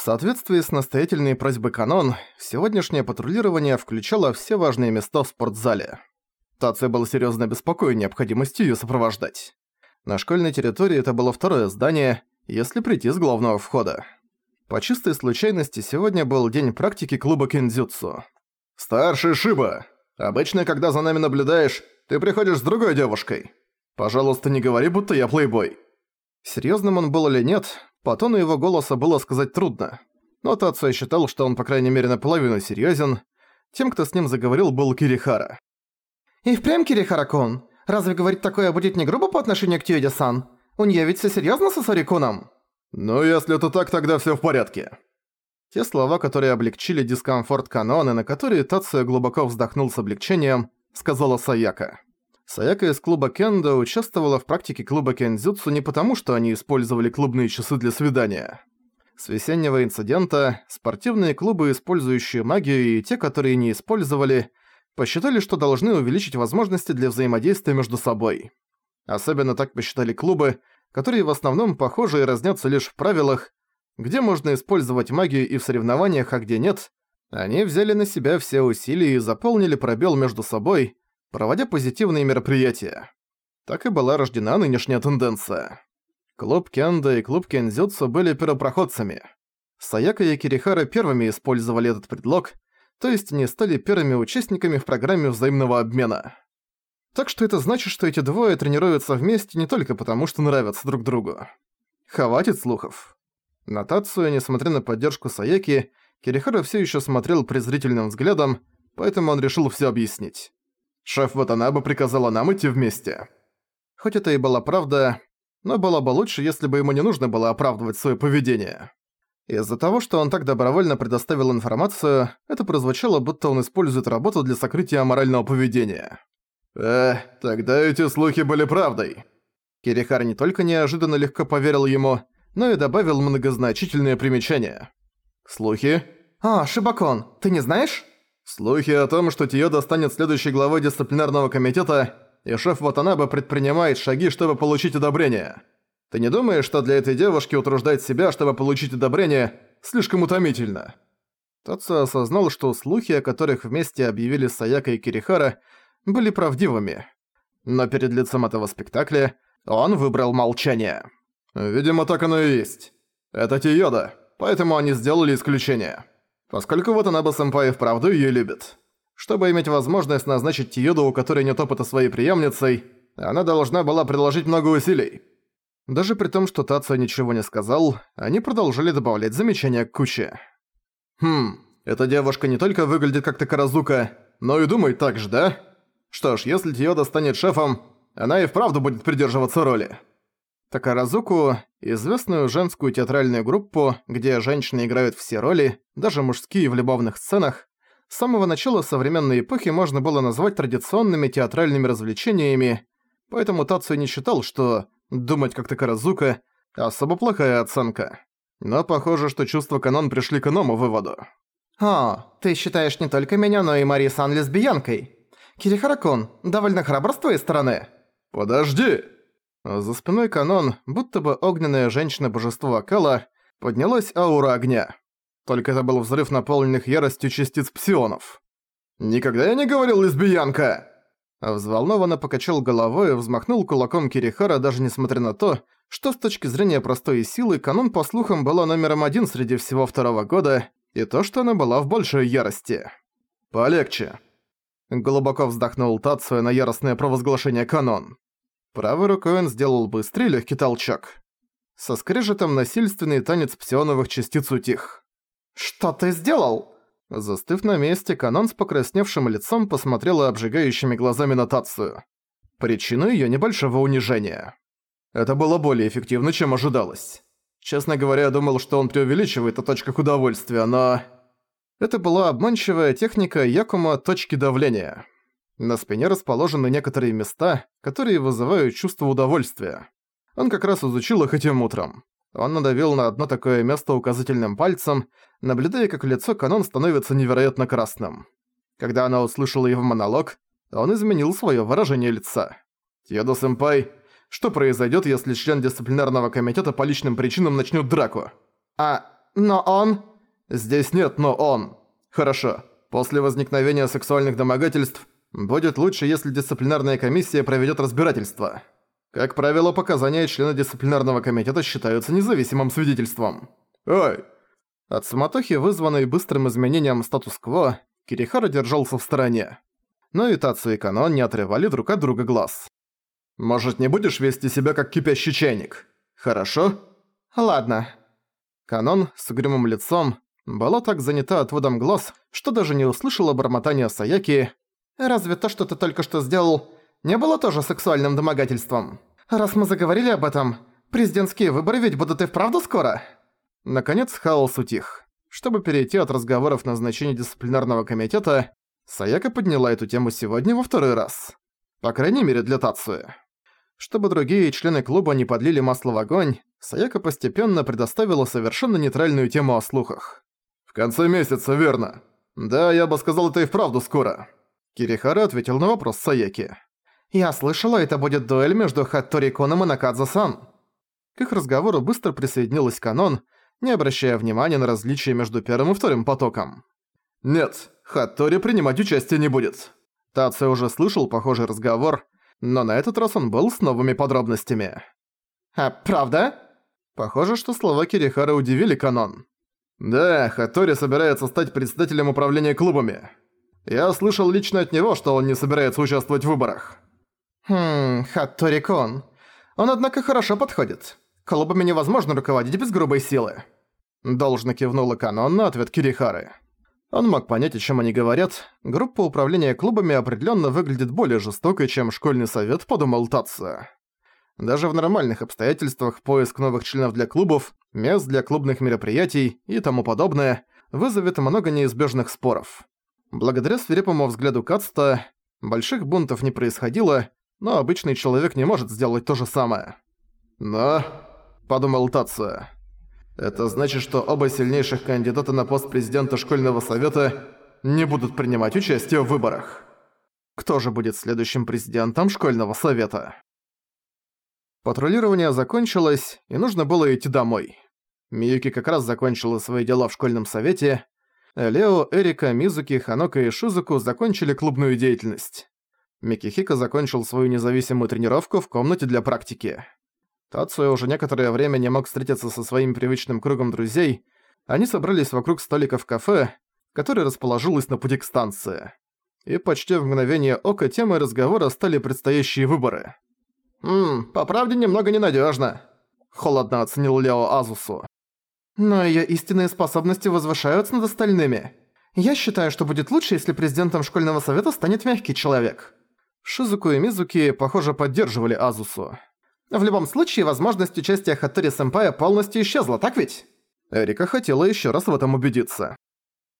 В соответствии с настоятельной просьбой Канон, сегодняшнее патрулирование включало все важные места в спортзале. Тация был серьёзно обеспокоен необходимостью её сопровождать. На школьной территории это было второе здание, если прийти с главного входа. По чистой случайности сегодня был день практики клуба кендзюцу. «Старший Шиба! Обычно, когда за нами наблюдаешь, ты приходишь с другой девушкой. Пожалуйста, не говори, будто я плейбой». Серьёзным он был или нет, по тону его голоса было сказать трудно. Но Тацуя считал, что он по крайней мере наполовину серьёзен. Тем, кто с ним заговорил, был Кирихара. «И впрямь Кирихара-кун? Разве говорить такое будет не грубо по отношению к Тьюэде-сан? У неё ведь всё серьёзно со Сорикуном?» «Ну, если это так, тогда всё в порядке». Те слова, которые облегчили дискомфорт Каноны, на которые Тацуя глубоко вздохнул с облегчением, сказала Саяка. Саяка из клуба Кендо участвовала в практике клуба Кендзюцу не потому, что они использовали клубные часы для свидания. С весеннего инцидента спортивные клубы, использующие магию, и те, которые не использовали, посчитали, что должны увеличить возможности для взаимодействия между собой. Особенно так посчитали клубы, которые в основном похожи и разнятся лишь в правилах, где можно использовать магию и в соревнованиях, а где нет. Они взяли на себя все усилия и заполнили пробел между собой, проводя позитивные мероприятия. Так и была рождена нынешняя тенденция. Клуб Кенда и клуб Кензюцу были первопроходцами. Саяка и Кирихара первыми использовали этот предлог, то есть они стали первыми участниками в программе взаимного обмена. Так что это значит, что эти двое тренируются вместе не только потому, что нравятся друг другу. Хватит слухов. На Тацию, несмотря на поддержку Саяки, Кирихара все еще смотрел презрительным взглядом, поэтому он решил все объяснить. Шеф Ватанаба приказала нам идти вместе. Хоть это и была правда, но было бы лучше, если бы ему не нужно было оправдывать свое поведение. Из-за того, что он так добровольно предоставил информацию, это прозвучало, будто он использует работу для сокрытия аморального поведения. «Э, тогда эти слухи были правдой». Кирихар не только неожиданно легко поверил ему, но и добавил многозначительное примечание. «Слухи?» «А, Шибакон, ты не знаешь?» Слухи о том, что Тиода станет следующей главой дисциплинарного комитета, и шеф Ватанаба предпринимает шаги, чтобы получить одобрение. Ты не думаешь, что для этой девушки утруждать себя, чтобы получить одобрение, слишком утомительно?» Тацу осознал, что слухи, о которых вместе объявили Саяка и Кирихара, были правдивыми. Но перед лицом этого спектакля он выбрал молчание. «Видимо, так оно и есть. Это Тиода, поэтому они сделали исключение». Поскольку вот она сэмпай вправду её любит. Чтобы иметь возможность назначить Тиюду, у которой нет опыта своей преемницей, она должна была приложить много усилий. Даже при том, что Тацу ничего не сказал, они продолжили добавлять замечания к куче. «Хм, эта девушка не только выглядит как Такаразука, но и думает так же, да? Что ж, если Тиода станет шефом, она и вправду будет придерживаться роли». Такаразуку – известную женскую театральную группу, где женщины играют все роли, даже мужские в любовных сценах. С самого начала современной эпохи можно было назвать традиционными театральными развлечениями, поэтому Тацу не считал, что «думать как Такаразука» – особо плохая оценка. Но похоже, что чувства Канон пришли к иному выводу. «О, ты считаешь не только меня, но и Мари-сан лесбиянкой? Кирихаракун, довольно храбро с твоей стороны». «Подожди!» За спиной канон, будто бы огненная женщина-божество Акала, поднялась аура огня. Только это был взрыв наполненных яростью частиц псионов. «Никогда я не говорил лесбиянка!» Взволнованно покачал головой и взмахнул кулаком Кирихара, даже несмотря на то, что с точки зрения простой силы канон, по слухам, была номером один среди всего второго года, и то, что она была в большой ярости. «Полегче!» Глубоко вздохнул Тацуя на яростное провозглашение канон. Правой рукой он сделал быстрый легкий толчок. Со скрежетом насильственный танец псионовых частиц утих. «Что ты сделал?» Застыв на месте, Канон с покрасневшим лицом посмотрела обжигающими глазами на Тацию. Причину её небольшого унижения. Это было более эффективно, чем ожидалось. Честно говоря, я думал, что он преувеличивает о точках удовольствия, но... Это была обманчивая техника Якума точки давления. На спине расположены некоторые места, которые вызывают чувство удовольствия. Он как раз изучил их этим утром. Он надавил на одно такое место указательным пальцем, наблюдая, как лицо Канон становится невероятно красным. Когда она услышала его монолог, он изменил свое выражение лица. «Тьедо-сэмпай, что произойдет, если член дисциплинарного комитета по личным причинам начнет драку?» «А... но он...» «Здесь нет «но он». Хорошо. После возникновения сексуальных домогательств будет лучше, если дисциплинарная комиссия проведет разбирательство. Как правило, показания члена дисциплинарного комитета считаются независимым свидетельством. Ой! От суматохи, вызванной быстрым изменением статус-кво, Кирихара держался в стороне. Но и Тацу и Канон не отрывали друг от друга глаз. «Может, не будешь вести себя как кипящий чайник? Хорошо?» «Ладно». Канон с угрюмым лицом была так занята отводом глаз, что даже не услышала бормотания Саяки. «Разве то, что ты только что сделал, не было тоже сексуальным домогательством? Раз мы заговорили об этом, президентские выборы ведь будут и вправду скоро?» Наконец хаос утих. Чтобы перейти от разговоров на назначения дисциплинарного комитета, Саяка подняла эту тему сегодня во второй раз. По крайней мере для Тацуи. Чтобы другие члены клуба не подлили масло в огонь, Саяка постепенно предоставила совершенно нейтральную тему о слухах. «В конце месяца, верно. Да, я бы сказал, это и вправду скоро». Кирихара ответил на вопрос Саяки. «Я слышала, это будет дуэль между Хаттори Коном и Накадзо-сан». К их разговору быстро присоединилась Канон, не обращая внимания на различия между первым и вторым потоком. «Нет, Хаттори принимать участие не будет». Тация уже слышал похожий разговор, но на этот раз он был с новыми подробностями. «А правда?» Похоже, что слова Кирихара удивили Канон. «Да, Хаттори собирается стать председателем управления клубами. Я слышал лично от него, что он не собирается участвовать в выборах». «Хм, Хаттори-кон. Он, однако, хорошо подходит. Клубами невозможно руководить без грубой силы». Должно кивнула Канон на ответ Кирихары. Он мог понять, о чем они говорят. Группа управления клубами определенно выглядит более жестокой, чем школьный совет, подумал Татсо. Даже в нормальных обстоятельствах поиск новых членов для клубов, мест для клубных мероприятий и тому подобное вызовет много неизбежных споров. Благодаря свирепому взгляду Кацта, больших бунтов не происходило, но обычный человек не может сделать то же самое. «Но...» – подумал Татсо. «Это значит, что оба сильнейших кандидата на пост президента школьного совета не будут принимать участие в выборах». Кто же будет следующим президентом школьного совета? Патрулирование закончилось, и нужно было идти домой. Миюки как раз закончила свои дела в школьном совете. Лео, Эрика, Мизуки, Ханока и Шизуку закончили клубную деятельность. Микихика закончил свою независимую тренировку в комнате для практики. Тацуя уже некоторое время не мог встретиться со своим привычным кругом друзей. Они собрались вокруг столика в кафе, которое расположилось на пути к станции. И почти в мгновение ока темой разговора стали предстоящие выборы. «Ммм, по правде немного ненадежно», — холодно оценил Лео Азусу. «Но ее истинные способности возвышаются над остальными. Я считаю, что будет лучше, если президентом школьного совета станет мягкий человек». Шизуку и Мизуки, похоже, поддерживали Азусу. «В любом случае, возможность участия Хаттори-сэмпая полностью исчезла, так ведь?» Эрика хотела еще раз в этом убедиться.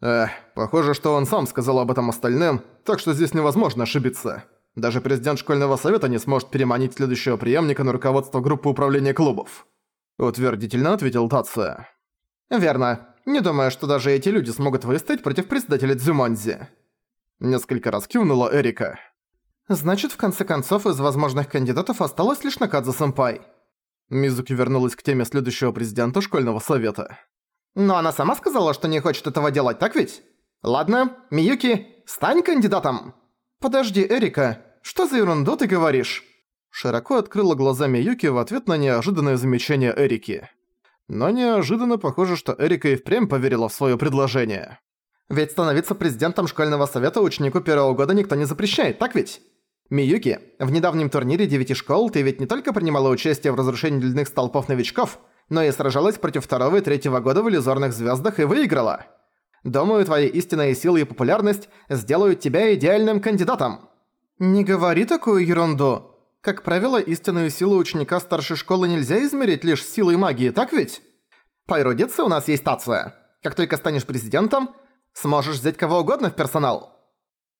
Эх, похоже, что он сам сказал об этом остальным, так что здесь невозможно ошибиться. Даже президент школьного совета не сможет переманить следующего преемника на руководство группы управления клубов. Утвердительно ответил Тация. Верно. Не думаю, что даже эти люди смогут выстоять против председателя Дзюмонзи. Несколько раз кивнула Эрика. Значит, в конце концов, из возможных кандидатов осталось лишь Накадзе-сэмпай. Мизуки вернулась к теме следующего президента школьного совета. Но она сама сказала, что не хочет этого делать, так ведь? Ладно, Миюки, стань кандидатом! «Подожди, Эрика, что за ерунду ты говоришь?» Широко открыла глазами Юки в ответ на неожиданное замечание Эрики. Но неожиданно похоже, что Эрика и впрямь поверила в своё предложение. «Ведь становиться президентом школьного совета ученику первого года никто не запрещает, так ведь?» «Миюки, в недавнем турнире девяти школ ты ведь не только принимала участие в разрушении ледяных столпов новичков, но и сражалась против второго и третьего года в иллюзорных звездах и выиграла. Думаю, твои истинные силы и популярность сделают тебя идеальным кандидатом». «Не говори такую ерунду. Как правило, истинную силу ученика старшей школы нельзя измерить лишь силой магии, так ведь? По эрудиции у нас есть тация. Как только станешь президентом, сможешь взять кого угодно в персонал».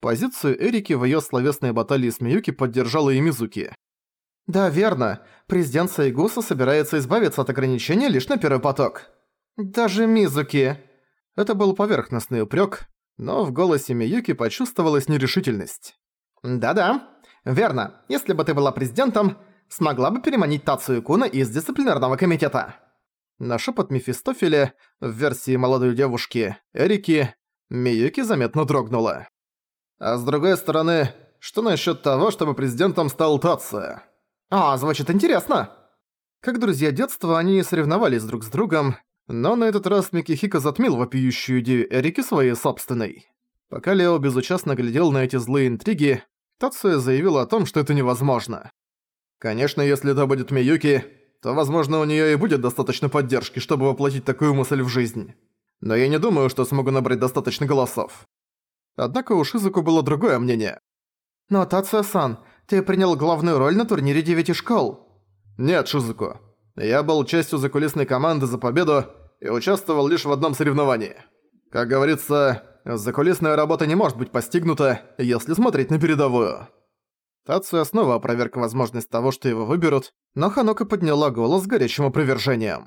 Позицию Эрики в её словесной баталии с Миюки поддержала и Мизуки. «Да, верно. Президент Сайгуса собирается избавиться от ограничения лишь на первый поток». «Даже Мизуки...» Это был поверхностный упрек, но в голосе Миюки почувствовалась нерешительность. «Да-да, верно. Если бы ты была президентом, смогла бы переманить Тацию Куна из дисциплинарного комитета». На шепот Мефистофеля в версии молодой девушки Эрики Миюки заметно дрогнула. А с другой стороны, что насчет того, чтобы президентом стал Тация? А, звучит интересно. Как друзья детства, они соревновались друг с другом, но на этот раз Микихика затмил вопиющую идею Эрики своей собственной. Пока Лео безучастно глядел на эти злые интриги, Тацуя заявил о том, что это невозможно. Конечно, если это будет Миюки, то, возможно, у неё и будет достаточно поддержки, чтобы воплотить такую мысль в жизнь. Но я не думаю, что смогу набрать достаточно голосов. Однако у Шизуку было другое мнение. «Но, Тация-сан, ты принял главную роль на турнире девяти школ». «Нет, Шизуку. Я был частью закулисной команды за победу и участвовал лишь в одном соревновании. Как говорится, закулисная работа не может быть постигнута, если смотреть на передовую». Тацуя снова опроверг возможность того, что его выберут, но Ханока подняла голос с горячим опровержением.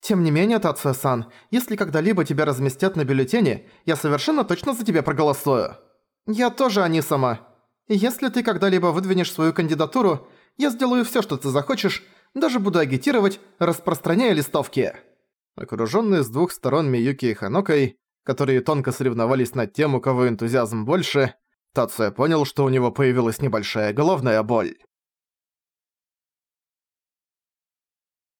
«Тем не менее, Тацуя-сан, если когда-либо тебя разместят на бюллетене, я совершенно точно за тебя проголосую. Я тоже Анисама. Если ты когда-либо выдвинешь свою кандидатуру, я сделаю всё, что ты захочешь, даже буду агитировать, распространяя листовки». Окружённые с двух сторон Миюки и Ханокой, которые тонко соревновались над тем, у кого энтузиазм больше, Тацуя понял, что у него появилась небольшая головная боль.